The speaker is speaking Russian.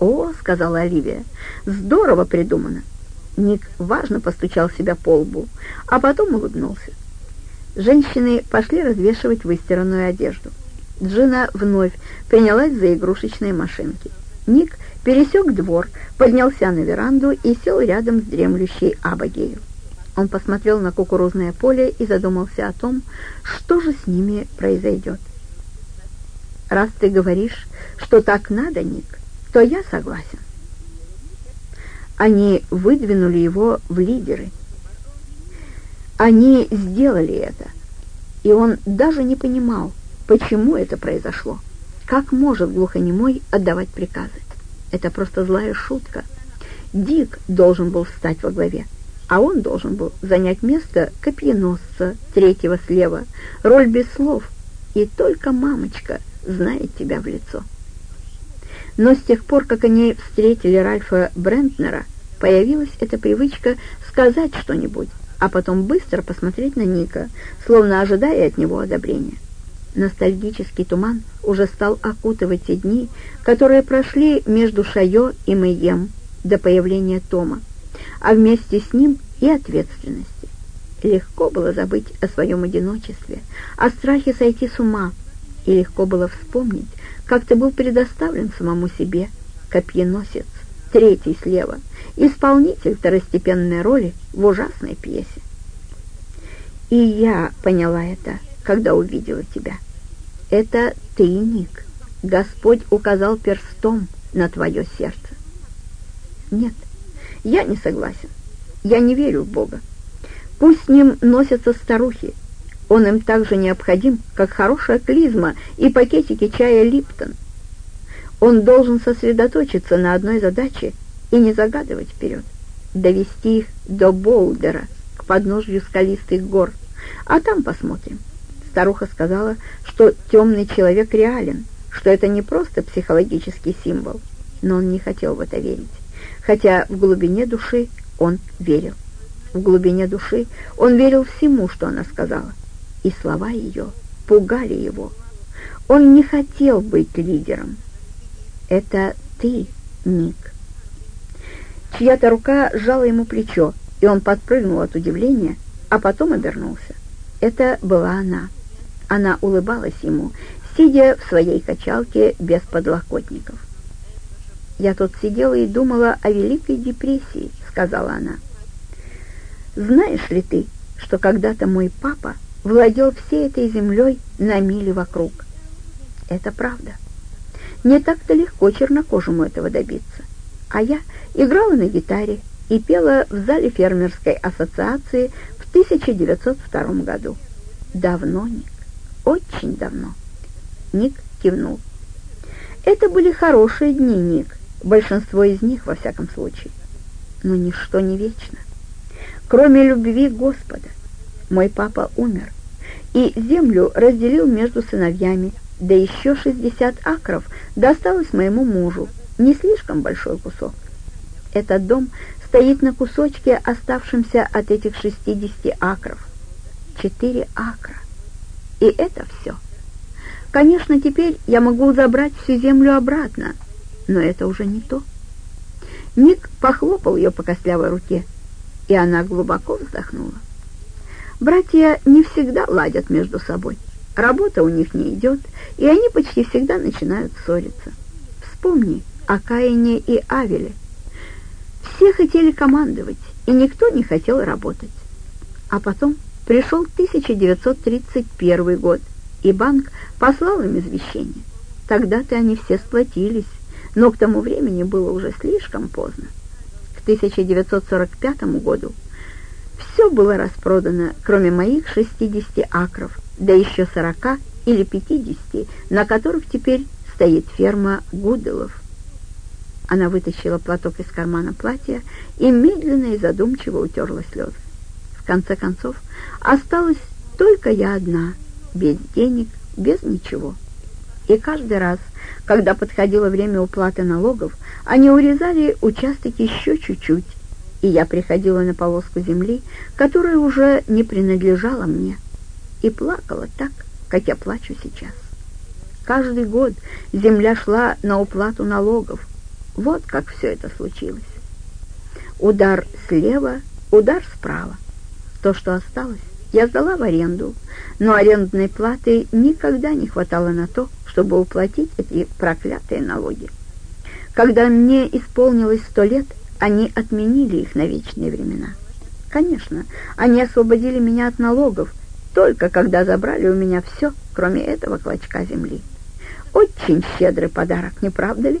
«О», — сказала Оливия, — «здорово придумано». Ник важно постучал себя по лбу, а потом улыбнулся. Женщины пошли развешивать выстиранную одежду. Джина вновь принялась за игрушечные машинки. Ник пересек двор, поднялся на веранду и сел рядом с дремлющей Абагею. Он посмотрел на кукурузное поле и задумался о том, что же с ними произойдет. «Раз ты говоришь, что так надо, Ник, то я согласен». Они выдвинули его в лидеры. Они сделали это, и он даже не понимал, почему это произошло. Как может глухонемой отдавать приказы? Это просто злая шутка. Дик должен был встать во главе, а он должен был занять место копьеносца, третьего слева, роль без слов, и только мамочка знает тебя в лицо. Но с тех пор, как они встретили Ральфа Брентнера, появилась эта привычка сказать что-нибудь, а потом быстро посмотреть на Ника, словно ожидая от него одобрения. Ностальгический туман уже стал окутывать те дни, которые прошли между Шайо и Мэйем до появления Тома, а вместе с ним и ответственности. Легко было забыть о своем одиночестве, о страхе сойти с ума, и легко было вспомнить, как ты был предоставлен самому себе, копьеносец, третий слева, исполнитель второстепенной роли в ужасной пьесе. И я поняла это, когда увидела тебя. Это ты, Ник. Господь указал перстом на твое сердце. Нет, я не согласен. Я не верю в Бога. Пусть с ним носятся старухи. Он им так же необходим, как хорошая клизма и пакетики чая Липтон. Он должен сосредоточиться на одной задаче и не загадывать вперед, довести их до Болдера, к подножью скалистых гор, а там посмотрим. Старуха сказала, что темный человек реален, что это не просто психологический символ, но он не хотел в это верить, хотя в глубине души он верил. В глубине души он верил всему, что она сказала, и слова ее пугали его. Он не хотел быть лидером. «Это ты, Ник». Чья-то рука сжала ему плечо, и он подпрыгнул от удивления, а потом обернулся. Это была она. Она улыбалась ему, сидя в своей качалке без подлокотников. «Я тут сидела и думала о Великой депрессии», — сказала она. «Знаешь ли ты, что когда-то мой папа владел всей этой землей на мили вокруг?» «Это правда. Не так-то легко чернокожему этого добиться. А я играла на гитаре и пела в зале фермерской ассоциации в 1902 году. Давно, Ник, очень давно. Ник кивнул. Это были хорошие дни, Ник, большинство из них, во всяком случае. Но ничто не вечно. Кроме любви Господа. Мой папа умер, и землю разделил между сыновьями, да еще 60 акров досталось моему мужу, не слишком большой кусок. Этот дом стоит на кусочке, оставшемся от этих 60 акров. Четыре акра. И это все. Конечно, теперь я могу забрать всю землю обратно, но это уже не то. Ник похлопал ее по костлявой руке, и она глубоко вздохнула. Братья не всегда ладят между собой. Работа у них не идет, и они почти всегда начинают ссориться. Вспомни, о Каине и Авеле. Все хотели командовать, и никто не хотел работать. А потом пришел 1931 год, и банк послал им извещение. Тогда-то они все сплотились, но к тому времени было уже слишком поздно. К 1945 году все было распродано, кроме моих 60 акров, да еще 40 или 50, на которых теперь стоит ферма Гуделов. Она вытащила платок из кармана платья и медленно и задумчиво утерла слезы. В конце концов, осталась только я одна, без денег, без ничего. И каждый раз, когда подходило время уплаты налогов, они урезали участок еще чуть-чуть, и я приходила на полоску земли, которая уже не принадлежала мне, и плакала так, как я плачу сейчас. Каждый год земля шла на уплату налогов, Вот как все это случилось. Удар слева, удар справа. То, что осталось, я сдала в аренду, но арендной платы никогда не хватало на то, чтобы уплатить эти проклятые налоги. Когда мне исполнилось сто лет, они отменили их на вечные времена. Конечно, они освободили меня от налогов, только когда забрали у меня все, кроме этого клочка земли. Очень щедрый подарок, не правда ли?